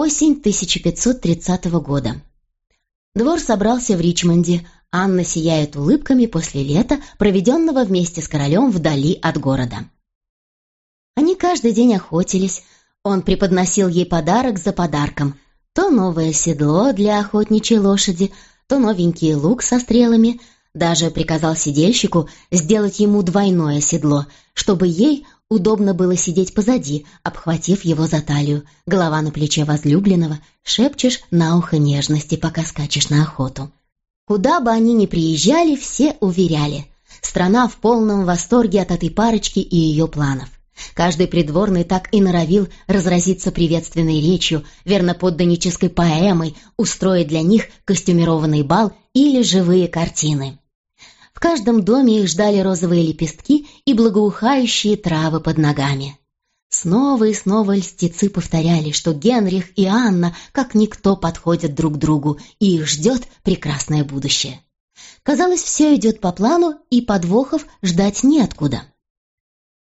Осень 1530 года. Двор собрался в Ричмонде. Анна сияет улыбками после лета, проведенного вместе с королем вдали от города. Они каждый день охотились. Он преподносил ей подарок за подарком. То новое седло для охотничьей лошади, то новенький лук со стрелами. Даже приказал сидельщику сделать ему двойное седло, чтобы ей Удобно было сидеть позади, обхватив его за талию, голова на плече возлюбленного, шепчешь на ухо нежности, пока скачешь на охоту. Куда бы они ни приезжали, все уверяли. Страна в полном восторге от этой парочки и ее планов. Каждый придворный так и норовил разразиться приветственной речью, верноподданнической поэмой, устроить для них костюмированный бал или живые картины. В каждом доме их ждали розовые лепестки и благоухающие травы под ногами. Снова и снова льстецы повторяли, что Генрих и Анна как никто подходят друг другу, и их ждет прекрасное будущее. Казалось, все идет по плану, и подвохов ждать неоткуда.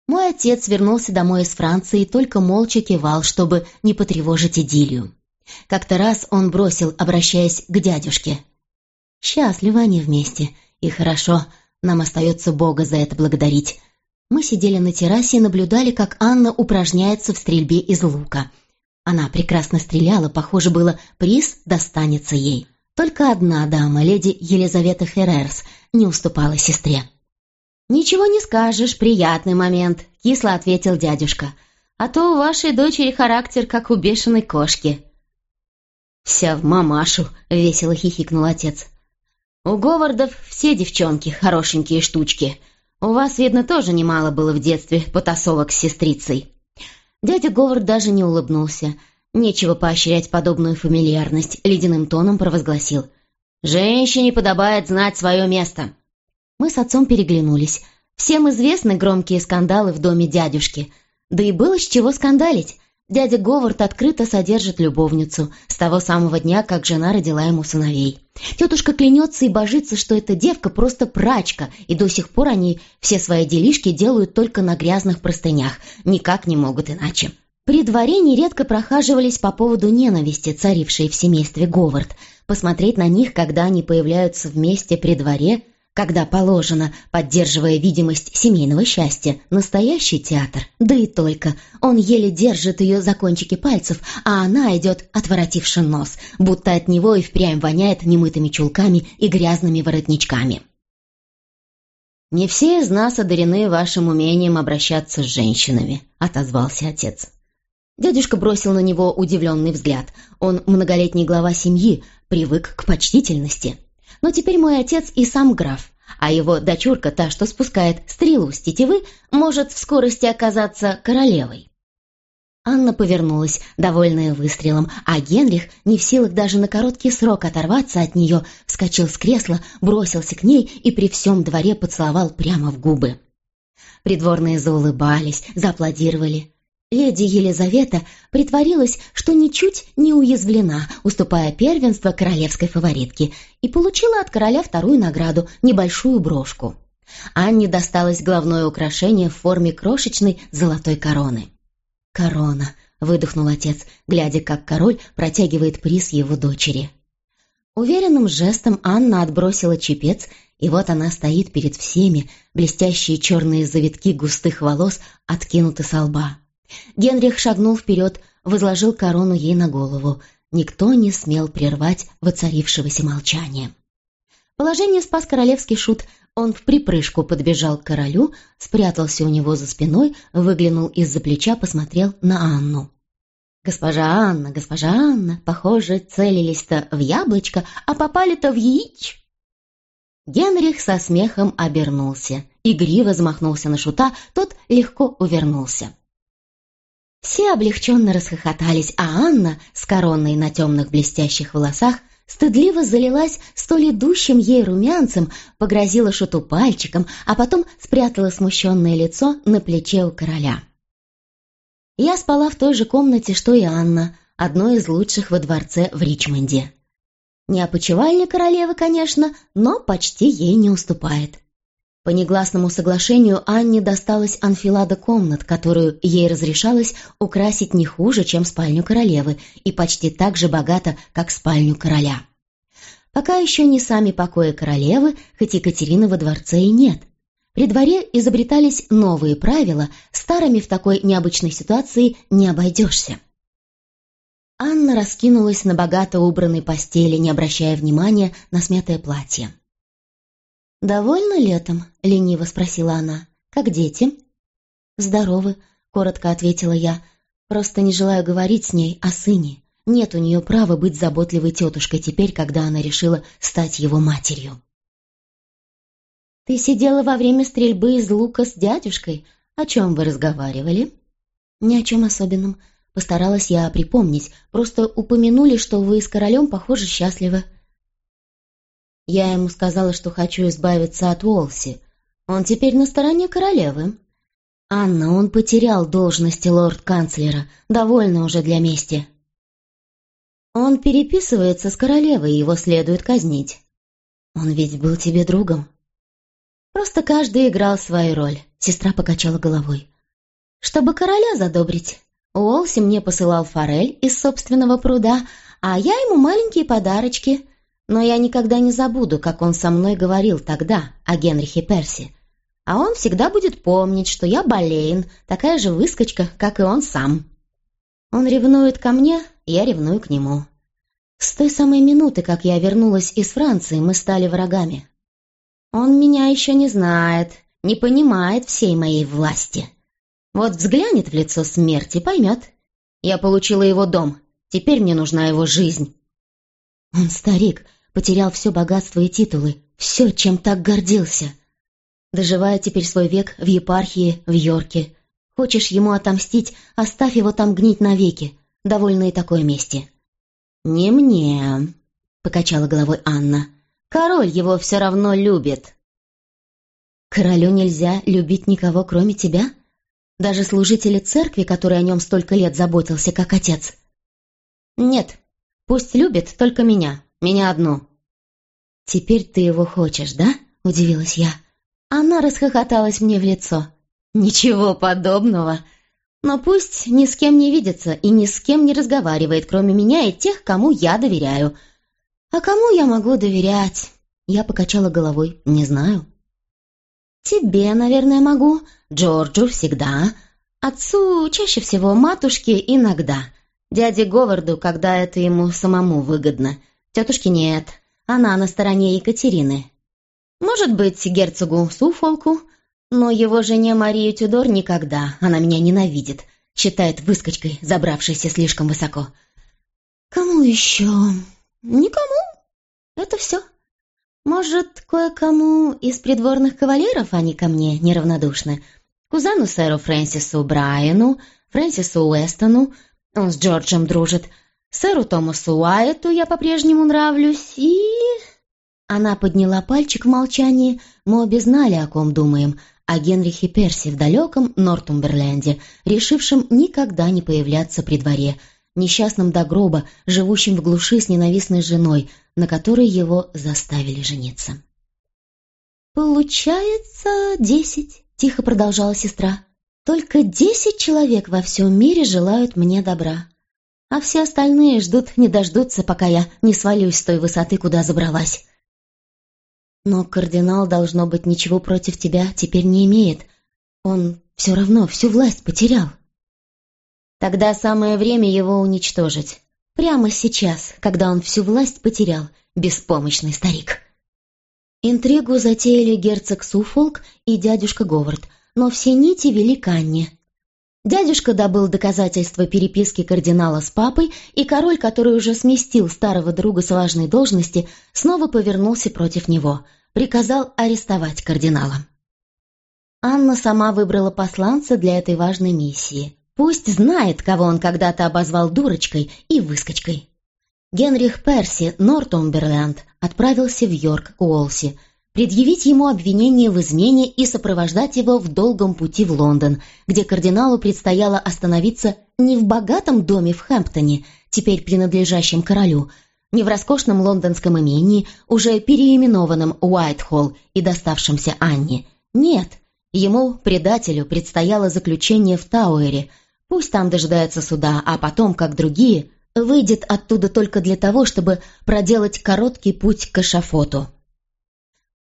Мой отец вернулся домой из Франции и только молча кивал, чтобы не потревожить идиллию. Как-то раз он бросил, обращаясь к дядюшке. «Счастливы они вместе, и хорошо, нам остается Бога за это благодарить. Мы сидели на террасе и наблюдали, как Анна упражняется в стрельбе из лука. Она прекрасно стреляла, похоже было, приз достанется ей. Только одна дама, леди Елизавета Феррерс, не уступала сестре. «Ничего не скажешь, приятный момент», — кисло ответил дядюшка. «А то у вашей дочери характер, как у бешеной кошки». «Вся в мамашу», — весело хихикнул отец. У Говардов все девчонки хорошенькие штучки. У вас, видно, тоже немало было в детстве потасовок с сестрицей». Дядя Говард даже не улыбнулся. Нечего поощрять подобную фамильярность, ледяным тоном провозгласил. «Женщине подобает знать свое место». Мы с отцом переглянулись. Всем известны громкие скандалы в доме дядюшки. Да и было с чего скандалить. Дядя Говард открыто содержит любовницу с того самого дня, как жена родила ему сыновей. Тетушка клянется и божится, что эта девка просто прачка, и до сих пор они все свои делишки делают только на грязных простынях, никак не могут иначе. При дворе нередко прохаживались по поводу ненависти, царившей в семействе Говард. Посмотреть на них, когда они появляются вместе при дворе, когда положено, поддерживая видимость семейного счастья, настоящий театр. Да и только. Он еле держит ее за кончики пальцев, а она идет, отворотивши нос, будто от него и впрямь воняет немытыми чулками и грязными воротничками. «Не все из нас одарены вашим умением обращаться с женщинами», — отозвался отец. Дядюшка бросил на него удивленный взгляд. Он многолетний глава семьи, привык к почтительности. Но теперь мой отец и сам граф, а его дочурка, та, что спускает стрелу с тетивы, может в скорости оказаться королевой. Анна повернулась, довольная выстрелом, а Генрих, не в силах даже на короткий срок оторваться от нее, вскочил с кресла, бросился к ней и при всем дворе поцеловал прямо в губы. Придворные заулыбались, зааплодировали. Леди Елизавета притворилась, что ничуть не уязвлена, уступая первенство королевской фаворитке, и получила от короля вторую награду – небольшую брошку. Анне досталось главное украшение в форме крошечной золотой короны. «Корона», — выдохнул отец, глядя, как король протягивает приз его дочери. Уверенным жестом Анна отбросила чепец, и вот она стоит перед всеми, блестящие черные завитки густых волос откинуты со лба. Генрих шагнул вперед, возложил корону ей на голову. Никто не смел прервать воцарившегося молчания. Положение спас королевский шут. Он в припрыжку подбежал к королю, спрятался у него за спиной, выглянул из-за плеча, посмотрел на Анну. «Госпожа Анна, госпожа Анна, похоже, целились-то в яблочко, а попали-то в яич!» Генрих со смехом обернулся. Игриво замахнулся на шута, тот легко увернулся. Все облегченно расхохотались, а Анна с короной на темных блестящих волосах стыдливо залилась столь идущим ей румянцем, погрозила шуту пальчиком, а потом спрятала смущенное лицо на плече у короля. Я спала в той же комнате, что и Анна, одной из лучших во дворце в Ричмонде. Не опочивальня королевы, конечно, но почти ей не уступает. По негласному соглашению Анне досталась анфилада комнат, которую ей разрешалось украсить не хуже, чем спальню королевы, и почти так же богато, как спальню короля. Пока еще не сами покои королевы, хоть Екатерины во дворце и нет. При дворе изобретались новые правила, старыми в такой необычной ситуации не обойдешься. Анна раскинулась на богато убранной постели, не обращая внимания на смятое платье. «Довольно летом?» — лениво спросила она. «Как дети?» «Здоровы», — коротко ответила я. «Просто не желаю говорить с ней о сыне. Нет у нее права быть заботливой тетушкой теперь, когда она решила стать его матерью». «Ты сидела во время стрельбы из лука с дядюшкой. О чем вы разговаривали?» «Ни о чем особенном. Постаралась я припомнить. Просто упомянули, что вы с королем, похоже, счастливы». Я ему сказала, что хочу избавиться от Уолси. Он теперь на стороне королевы. Анна, он потерял должности лорд-канцлера, довольно уже для мести. Он переписывается с королевой, его следует казнить. Он ведь был тебе другом. Просто каждый играл свою роль, сестра покачала головой. Чтобы короля задобрить. Уолси мне посылал форель из собственного пруда, а я ему маленькие подарочки, но я никогда не забуду, как он со мной говорил тогда о Генрихе Перси. А он всегда будет помнить, что я Болейн, такая же выскочка, как и он сам. Он ревнует ко мне, я ревную к нему. С той самой минуты, как я вернулась из Франции, мы стали врагами. Он меня еще не знает, не понимает всей моей власти. Вот взглянет в лицо смерти, поймет. Я получила его дом, теперь мне нужна его жизнь. Он старик, потерял все богатство и титулы, все, чем так гордился. Доживая теперь свой век в епархии в Йорке. Хочешь ему отомстить, оставь его там гнить навеки, довольно и такой мести. «Не мне», — покачала головой Анна. «Король его все равно любит». «Королю нельзя любить никого, кроме тебя? Даже служители церкви, который о нем столько лет заботился, как отец?» «Нет, пусть любит только меня, меня одну». «Теперь ты его хочешь, да?» — удивилась я. Она расхохоталась мне в лицо. «Ничего подобного. Но пусть ни с кем не видится и ни с кем не разговаривает, кроме меня и тех, кому я доверяю. А кому я могу доверять?» Я покачала головой. «Не знаю». «Тебе, наверное, могу. Джорджу всегда. Отцу чаще всего, матушке иногда. Дяде Говарду, когда это ему самому выгодно. Тетушке нет. Она на стороне Екатерины. Может быть, герцогу Суфолку, но его жене Марии Тюдор никогда. Она меня ненавидит, считает выскочкой, забравшейся слишком высоко. Кому еще? Никому. Это все. Может, кое-кому из придворных кавалеров они ко мне неравнодушны. Кузену сэру Фрэнсису Брайану, Фрэнсису Уэстону, он с Джорджем дружит, Сэру Томасу Уайту я по-прежнему нравлюсь, и...» Она подняла пальчик в молчании, мы обе знали, о ком думаем, о Генрихе Перси в далеком Нортумберленде, решившем никогда не появляться при дворе, несчастном до гроба, живущем в глуши с ненавистной женой, на которой его заставили жениться. «Получается десять», — тихо продолжала сестра. «Только десять человек во всем мире желают мне добра а все остальные ждут не дождутся, пока я не свалюсь с той высоты, куда забралась. Но кардинал, должно быть, ничего против тебя теперь не имеет. Он все равно всю власть потерял. Тогда самое время его уничтожить. Прямо сейчас, когда он всю власть потерял, беспомощный старик. Интригу затеяли герцог Суфолк и дядюшка Говард, но все нити вели к Анне, Дядюшка добыл доказательства переписки кардинала с папой, и король, который уже сместил старого друга с важной должности, снова повернулся против него, приказал арестовать кардинала. Анна сама выбрала посланца для этой важной миссии. Пусть знает, кого он когда-то обозвал дурочкой и выскочкой. Генрих Перси, Нортумберленд, отправился в Йорк, Уолси, предъявить ему обвинение в измене и сопровождать его в долгом пути в Лондон, где кардиналу предстояло остановиться не в богатом доме в Хэмптоне, теперь принадлежащем королю, Не в роскошном лондонском имении, уже переименованном Уайтхолл и доставшемся Анне. Нет, ему, предателю, предстояло заключение в Тауэре. Пусть там дожидается суда, а потом, как другие, выйдет оттуда только для того, чтобы проделать короткий путь к эшафоту.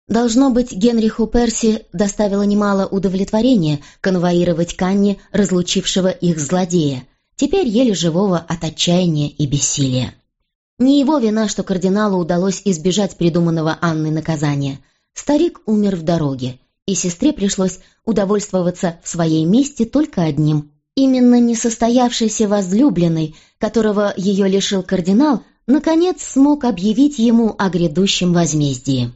Должно быть, Генриху Перси доставило немало удовлетворения конвоировать Канни, разлучившего их злодея, теперь еле живого от отчаяния и бессилия. Не его вина, что кардиналу удалось избежать придуманного Анной наказания. Старик умер в дороге, и сестре пришлось удовольствоваться в своей мести только одним. Именно несостоявшийся возлюбленный, которого ее лишил кардинал, наконец смог объявить ему о грядущем возмездии.